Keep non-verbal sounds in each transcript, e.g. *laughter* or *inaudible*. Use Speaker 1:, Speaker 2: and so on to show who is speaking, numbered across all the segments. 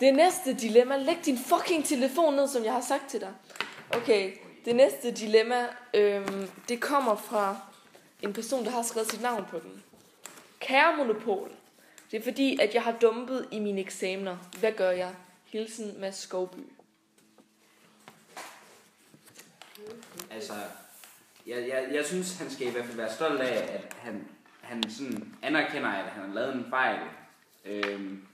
Speaker 1: Det næste dilemma. Læg din fucking telefon ned, som jeg har sagt til dig. Okay, det næste dilemma, øhm, det kommer fra en person, der har skrevet sit navn på den. Kære Monopol, det er fordi, at jeg har dumpet i mine eksamener. Hvad gør jeg? Hilsen med Skovby.
Speaker 2: Altså, jeg, jeg, jeg synes, han skal i hvert fald være stolt af, at han, han sådan anerkender, at han har lavet en fejl. Øhm,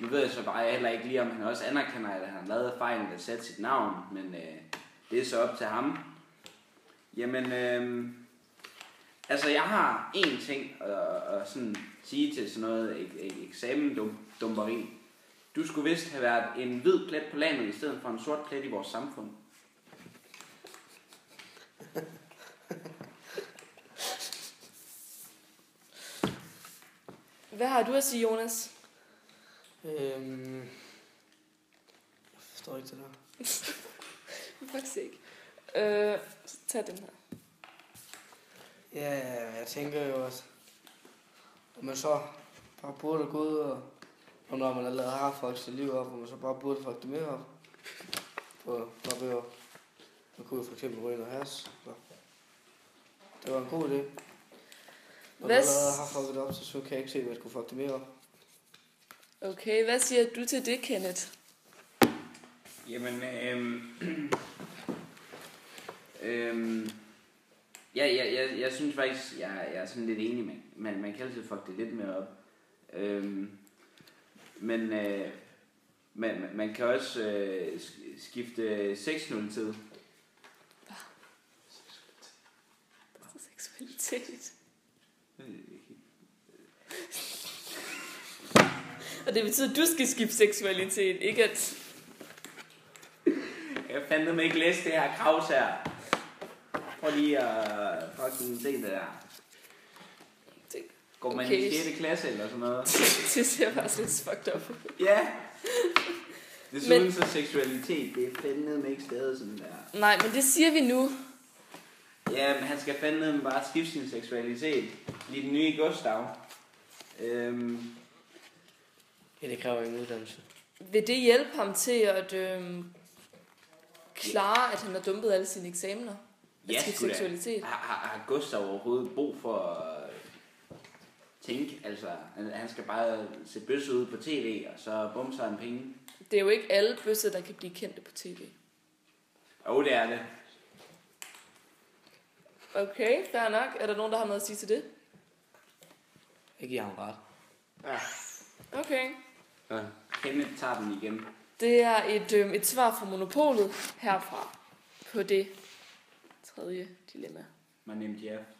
Speaker 2: nu ved jeg så bare heller ikke lige, om han også anerkender, at han har lavet fejlen at sætte sit navn, men øh, det er så op til ham. Jamen, øh, altså jeg har én ting at, at sådan sige til sådan noget ek, ek, eksamen-dumperi. Du skulle vist have været en hvid plet på landet, i stedet for en sort plet i vores samfund.
Speaker 1: Hvad har du at sige, Jonas?
Speaker 3: Øhm, jeg forstår ikke det der. *laughs*
Speaker 1: Faktisk ikke. Øh, så tag den her.
Speaker 3: Ja, jeg tænker jo også, at man så bare burde gå ud og, og når man allerede har folk sit liv op, hvor man så bare burde fuck det mere op. For når vi jo, man kunne for eksempel ryge noget has. Så. Det var en god idé. Når man
Speaker 1: Hvad s-
Speaker 3: allerede har fucket op, så, så kan jeg ikke se, hvad jeg skulle fuck det mere op.
Speaker 1: Okay, hvad siger du til det, Kenneth?
Speaker 2: Jamen, øhm, øhm, ja, ja, jeg, jeg synes faktisk, jeg, jeg er sådan lidt enig med, men man kan altid fuck det lidt mere op. Øhm, men øh, man, man kan også øh, sk- skifte 6-0 tid.
Speaker 1: Seksualitet. Og det betyder, at du skal skifte seksualitet, ikke at...
Speaker 2: Jeg fandme ikke læse det her kravs her. Prøv lige at fucking se det der. Går man
Speaker 1: okay.
Speaker 2: i 6. klasse eller sådan noget? *laughs*
Speaker 1: det ser faktisk lidt fucked up.
Speaker 2: Ja. Desuden
Speaker 1: Men-
Speaker 2: så seksualitet, det er fandme ikke stadig sådan der.
Speaker 1: Nej, men det siger vi nu.
Speaker 2: Ja, men han skal fandme bare skifte sin seksualitet. Lige den nye Gustav. Øhm,
Speaker 3: Ja, det kræver ingen uddannelse.
Speaker 1: Vil det hjælpe ham til at øhm, klare, at han har dumpet alle sine eksamener? At
Speaker 2: ja,
Speaker 1: skifte seksualitet?
Speaker 2: Har, har, har Gustav overhovedet brug for at tænke? Altså, han, han skal bare se bøsse ud på tv, og så bum sig en penge.
Speaker 1: Det er jo ikke alle bøsser, der kan blive kendte på tv.
Speaker 2: Jo, det er det.
Speaker 1: Okay, fair nok. Er der nogen, der har noget at sige til det?
Speaker 3: Jeg giver ham ret.
Speaker 2: Ja.
Speaker 1: Okay.
Speaker 2: Ja. Kenneth tager den igen.
Speaker 1: Det er et, øhm, et svar fra Monopolet herfra på det tredje dilemma.
Speaker 2: My name Jeff.